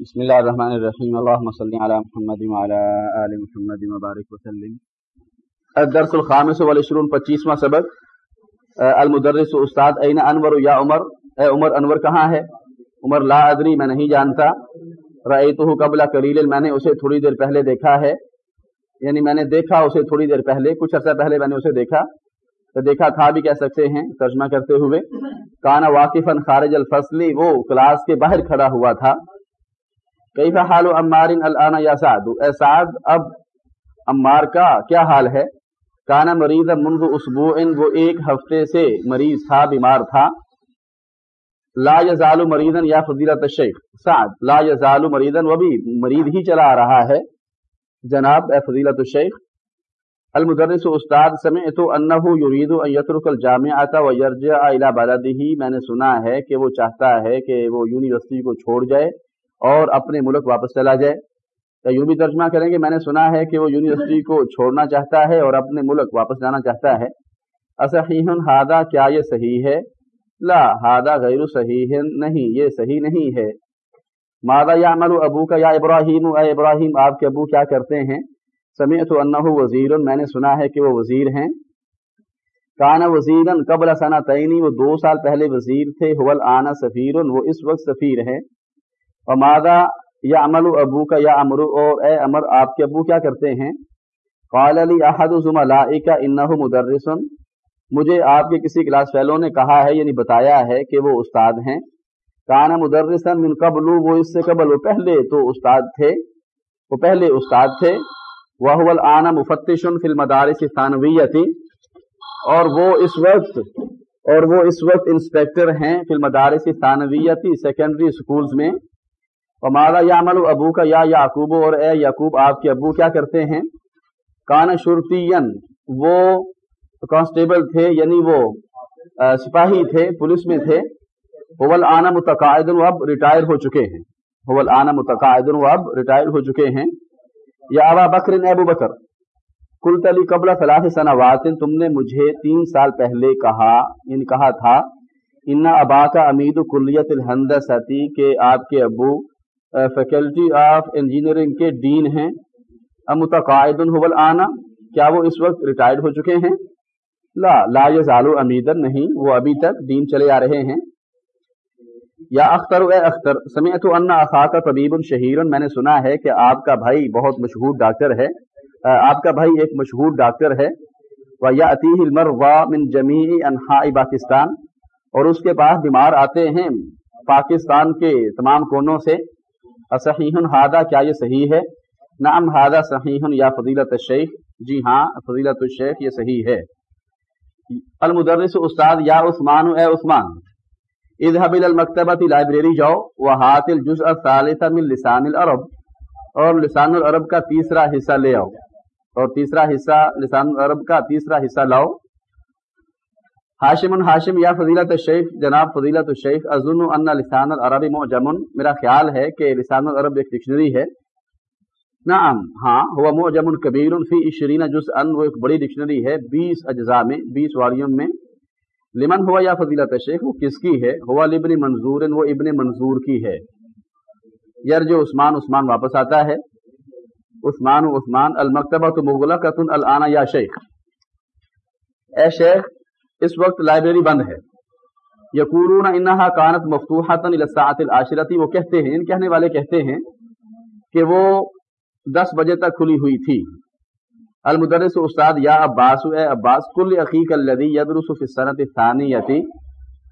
بسم اللہ الرحمن الرحیم. اللہم صلی علی محمد وعلی آل محمد مبارک وسلم. الدرس الخامس والعشرون پچیسواں سبق. المدرس استاد این انور یا عمر؟ اے عمر، انور کہاں ہے؟ عمر، لا ادری، میں نہیں جانتا. رأیتہ قبل قلیل، میں نے اسے تھوڑی دیر پہلے دیکھا ہے. یعنی میں نے دیکھا اسے تھوڑی دیر پہلے، کچھ عرصہ پہلے میں نے اسے دیکھا. تو دیکھا تھا بھی کہہ سکتے ہیں، ترجمہ کرتے ہوئے. کانا واقف خارج الفصلی وہ کلاس کے باہر کھڑا ہوا تھا. کئی حال و عمار العنا یا سعد؟ اے سعد، اب عمار کا کیا حال ہے؟ کانا مریض منذ اسبوع وہ ایک ہفتے سے مریض تھا، بیمار تھا۔ لا یزال مریضن یا فضیلت الشیخ۔ سعد، لا یزال مریضن وہ بھی مریض ہی چلا آ رہا ہے۔ جناب، اے فضیلت الشیخ، المدرس استاد سمعت انه يريد ان يترك الجامعه ويرجع الى بلده میں نے سنا ہے کہ وہ چاہتا ہے کہ وہ یونیورسٹی کو چھوڑ جائے۔ اور اپنے ملک واپس چلا جائے۔ یا یوں بھی ترجمہ کریں گے میں نے سنا ہے کہ وہ یونیورسٹی کو چھوڑنا چاہتا ہے اور اپنے ملک واپس جانا چاہتا ہے۔ اصحیح ہادہ کیا یہ صحیح ہے؟ لا ہادہ غیر صحیح نہیں، یہ صحیح نہیں ہے۔ مادہ یا عمل ابو کا یا ابراہیم؟ اے ابراہیم، آپ کے ابو کیا کرتے ہیں؟ سمیت انہ وزیر، میں نے سنا ہے کہ وہ وزیر ہیں۔ کانا وزیرن قبل ثنا تعینی وہ دو سال پہلے وزیر تھے۔ حول آنا سفیر، وہ اس وقت سفیر ہیں۔ مادہ یا امل ابو کا یا امر اور اے امر، آپ کے ابو کیا کرتے ہیں؟ قال علی احد کا انہ مدرسن۔ مجھے آپ کے کسی کلاس فیلو نے کہا ہے یعنی بتایا ہے کہ وہ استاد ہیں۔ کانا مدرسن من قبل، وہ اس سے قبل، وہ پہلے تو استاد تھے۔ وہ پہلے استاد تھے۔ وہ آنا مفتش فی المدارس ثانویتی اور وہ اس وقت، اور وہ اس وقت انسپیکٹر ہیں فی المدارس ثانویتی سیکنڈری سکولز میں۔ مالا یا عمل ابو کا یا یعقوب اور اے یعقوب، آپ کے ابو کیا کرتے ہیں؟ کان شرطی وہ کانسٹیبل تھے یعنی وہ سپاہی تھے، پولیس میں تھے۔ حول آنا متقاعد اب ریٹائر ہو چکے ہیں۔ حول آنا متقاعد اب ریٹائر ہو چکے ہیں۔ یا ابا بکر ابو بکر کل تلی قبل فلاح سنوات، تم نے مجھے تین سال پہلے کہا یعنی کہا تھا، ان ابا کا امید کلیت الحند ستی کہ آپ کے ابو فیکلٹی آف انجینئرنگ کے ڈین ہیں۔ متقاعد حول آنا کیا وہ اس وقت ریٹائرڈ ہو چکے ہیں؟ لا لا یزالو امیدن نہیں۔ وہ ابھی تک دین چلے آ رہے ہیں۔ یا اختر، اے اختر سمعت ان اخاک طبیب شہیر۔ میں نے سنا ہے کہ آپ کا بھائی بہت مشہور ڈاکٹر ہے۔ آپ کا بھائی ایک مشہور ڈاکٹر ہے۔ و یا عطیح المر وا من جمی انہا پاکستان۔ اور اس کے پاس بیمار آتے ہیں پاکستان کے تمام کونوں سے۔ صحیح ہادہ کیا یہ صحیح ہے؟ نعم ہادہ صحیح یا فضیلت الشیخ؟ جی ہاں فضیلت الشیخ یہ صحیح ہے۔ المدرس استاد یا عثمان، اے عثمان، اذهب الى المکتبۃ لائبریری جاؤ وهات الجزء الثالث من لسان العرب، اور لسان العرب کا تیسرا حصہ لے آؤ۔ اور تیسرا حصہ، لسان العرب کا تیسرا حصہ لاؤ۔ ہاشم ہاشم یا فضیلت الشیخ، جناب فضیلت الشیخ ازن ان لسان العرب معجم۔ میرا خیال ہے کہ لسان العرب ایک ڈکشنری ہے۔ نعم ہاں ہوا معجم کبیر فی عشرین جزءا، وہ ایک بڑی ڈکشنری ہے۔ بیس اجزاء میں، بیس والیوم میں۔ لمن ہوا یا فضیلت الشیخ، وہ کس کی ہے؟ ہوا لبن منظور، وہ ابن منظور کی ہے۔ یار جو عثمان عثمان واپس آتا ہے۔ عثمان و عثمان المکتبہ تو مغلقۃ الانا یا شیخ۔ اے شیخ اس وقت لائبریری بند ہے۔ یقورون انہا کانت مفتوحات العاشرتی وہ کہتے ہیں، ان کہنے والے کہتے ہیں کہ وہ دس بجے تک کھلی ہوئی تھی۔ المدرس استاد، یا عباس، اے عباس کل عقیق الدی یدرس فی السنت الثانیتی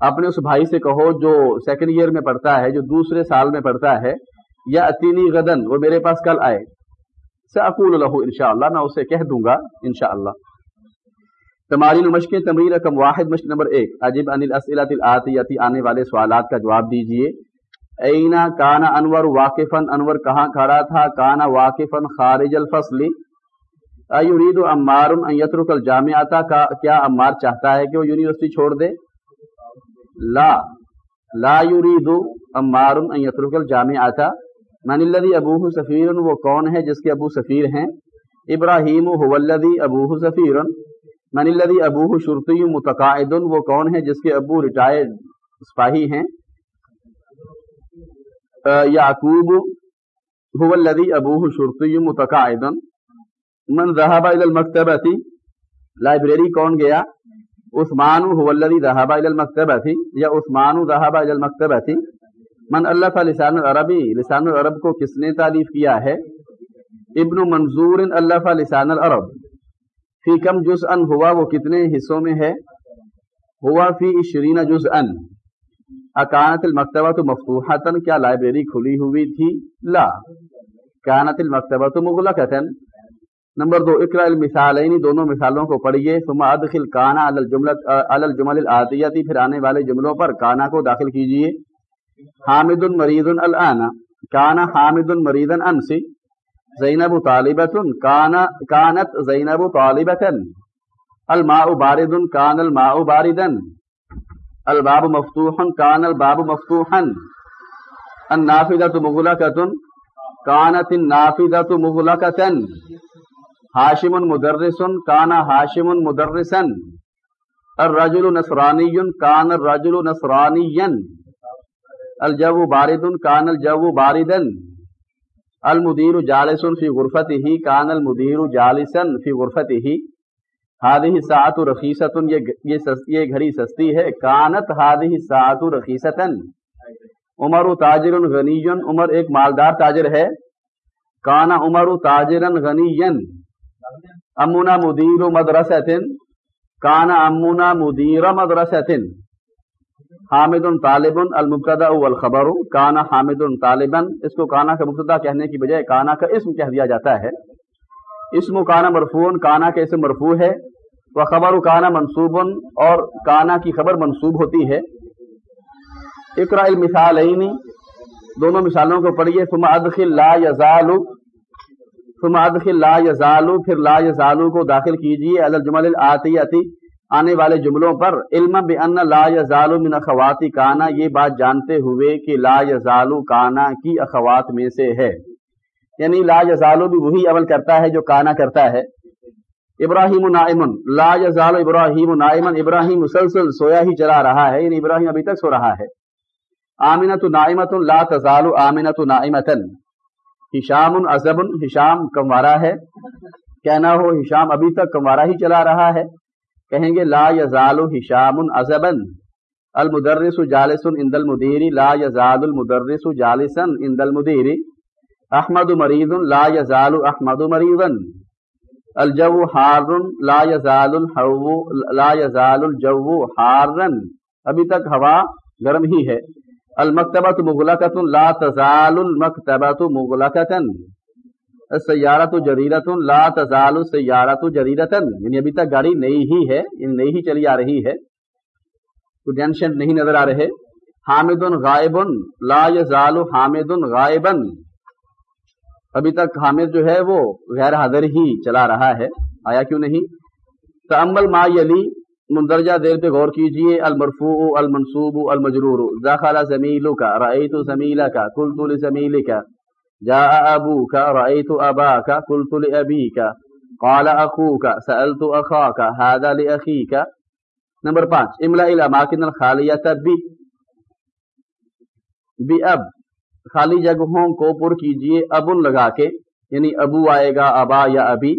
اپنے اس بھائی سے کہو جو سیکنڈ ایئر میں پڑھتا ہے، جو دوسرے سال میں پڑھتا ہے یا اتینی غدن وہ میرے پاس کل آئے۔ سأقول له انشاءاللہ، میں اسے کہہ دوں گا انشاءاللہ۔ تمارین مشق تمرین رقم واحد، مشق نمبر ایک۔ عجیب ان الاسئلۃ الاتیتی آنے والے سوالات کا جواب دیجیے۔ اینا کانا انور واقفن انور کہاں کھڑا تھا؟ کانا واقفن خارج الفصل۔ ایرید عمار ان یترک الجامعہ کا کیا عمار چاہتا ہے کہ وہ یونیورسٹی چھوڑ دے؟ لا۔ لا یرید عمار ان یترک الجامعہ من الذي ابوه سفیر، وہ کون ہے جس کے ابو سفیر ہیں؟ ابراہیم هو الذي ابوه سفیر۔ من الذي ابوه شرطی متقاعد، وہ کون ہے جس کے ابو ریٹائرڈ سپاہی ہیں؟ یعقوب هو الذي ابوه شرطي متقاعد۔ من ذهب الى المكتبه لائبریری کون گیا؟ عثمان هو الذي ذهب الى المكتبه یا عثمان ذهب الى المكتبه من الف لسان العربی، لسان العرب کو کس نے تعلیف کیا ہے؟ ابن منظور الف لسان العرب۔ فی کم جز ان ہوا وہ کتنے حصوں میں ہے؟ ہوا فی عشرین جز ان اکانت المکتبہ تو مفتوحا کیا لائبریری کھلی ہوئی تھی؟ لا۔ کانت المکتبہ تو مغلقتا۔ نمبر دو اقرا المثالین، دونوں مثالوں کو پڑھیے۔ ثم ادخل کانا علی الجمل الاتیتی پھر آنے والے جملوں پر کانا کو داخل کیجیے حامد مریض الان۔ کانا حامد مریضا انسی۔ زینب طالبت کانا کانت زینب طالبتا الماء بارد کان الماء باردا الباب مفتوح کان الباب مفتوحا النافذة مغلقة كانت النافذة مغلقة ہاشم مدرس کان ہاشم مدرسا الرجل نصرانی کان الرجل نصرانیا الجو بارد کان الجو باردا المدیر جالس فی غرفته کان المدیر جالسا فی غرفته. هذه الساعة رخیصة یہ یہ گھڑی سستی ہے. کانت هذه الساعة رخیصة عمر تاجر غنی، عمر ایک مالدار تاجر ہے. کانا عمر تاجرا غنیا امونا مدیر مدرسۃ کانا امونا مدیر مدرسۃ حامد طالب المبتدا والخبر. کانا حامد طالبا. اس کو کانا کا مبتدا کہنے کی بجائے کانا کا اسم کہہ دیا جاتا ہے. اسم کانا مرفون کانا کے اسم مرفوع ہے. وہ خبر کانا منصوب، اور کانا کی خبر منصوب ہوتی ہے. اقرا المثالین. دونوں مثالوں کو پڑھیے. ثم ادخل لا یزال. ثم ادخل لا یزالو پھر لا یزالو کو داخل کیجیے الجمل الاتیتی آنے والے جملوں پر علم بان لا یزالو من اخواتی کانا، یہ بات جانتے ہوئے کہ لا یزالو کانا کی اخوات میں سے ہے۔ یعنی لا یزالو بھی وہی عمل کرتا ہے جو کانا کرتا ہے۔ ابراہیم نائمن لا یزال ابراہیم نائمن ابراہیم مسلسل سویا ہی چلا رہا ہے یعنی ابراہیم ابھی تک سو رہا ہے۔ آمینت نائمت لا تزال آمینت نائمتن ہشام ازب ہشام کموارا ہے۔ کہنا ہو ہشام ابھی تک کموارا ہی چلا رہا ہے۔ کہیں گے، لا یزال ہشام ازبن المدرس جالس عند المدیری لا یزال المدرس جالسا عند المدیری احمد مریض، لا یزال احمد مریضا. الجو حار، لا یزال الحو، لا یزال الجو حارا. ابھی تک ہوا گرم ہی ہے۔ المکتبۃ مغلقۃ، لا تزال المکتبۃ مغلقۃ السیارۃ جریرۃ لا تزال السیارۃ جریرۃ یعنی ابھی تک گاڑی نئی ہی ہے یعنی نئی ہی چلی آ رہی ہے۔ کوئی ٹینشن نہیں نظر آ رہے۔ حامد غائب لا یزال حامد غائبا ابھی تک حامد جو ہے وہ غیر حاضر ہی چلا رہا ہے۔ آیا کیوں نہیں؟ تامل ما یلی، مندرجہ دیر پہ غور کیجیے۔ المرفوع، المنصوب، المجرور۔ دخل زمیلک، رأیت زمیلک، قلت لزمیلک۔ جاء ابوک رأیت اباک قلت لأبیک قال اخوک سألت اخاک هذا لأخیک نمبر پانچ املأ الاماکن الخالیت بی بی اب، خالی جگہوں کو پر کیجیے ابن لگا کے یعنی ابو آئے گا، ابا یا ابی.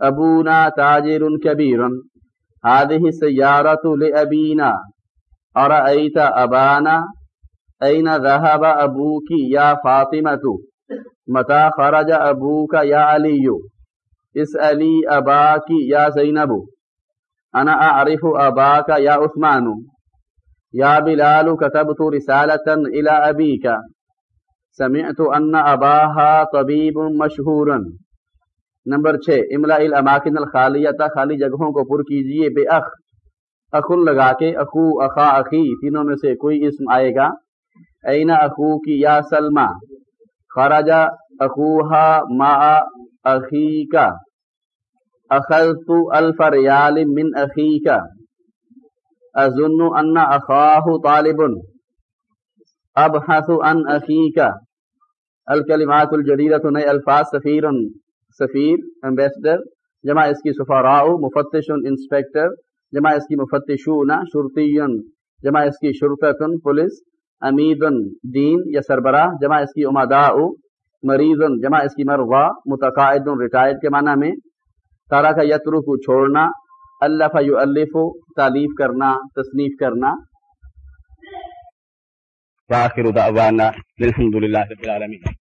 ابونا تاجر کبیر. هذه السيارة لأبينا أرأيت أبانا أين ذهب أبوك يا فاطمة متى خرج أبوك يا علي اسألي أباك يا زينب أنا أعرف أباك يا عثمان يا بلال كتبت رسالة إلى أبيك سمعت أن أباها طبيب مشهور نمبر چھ، املا الاماکن الخالیتا خالی جگہوں کو پر کیجیے، بے اخ، اخن لگا کے، اخو، اخا، اخی، تینوں میں سے کوئی اسم آئے گا۔ اینا اخو کی یا سلما خراجا اخوہا ما اخی کا اخذت الف ریال من اخی کا اظن ان اخاہ طالب. ابحث ان اخی کا الکلمات الجدیدت نئے الفاظ سفیر سفیر امبیسڈر جمع اس کی سفاراؤ مفتش انسپیکٹر جمع اس کی مفتشون شرطین جمع اس کی شرطن پولیس. امید دین یا سربراہ، جمع اس کی امادا مریض، جمع اس کی مروا متقاعد ریٹائرڈ کے معنی میں تارا کا یترو کو چھوڑنا، اللہ یو الف تعلیف کرنا تصنیف کرنا۔ دعوانا الحمد للہ رب العالمين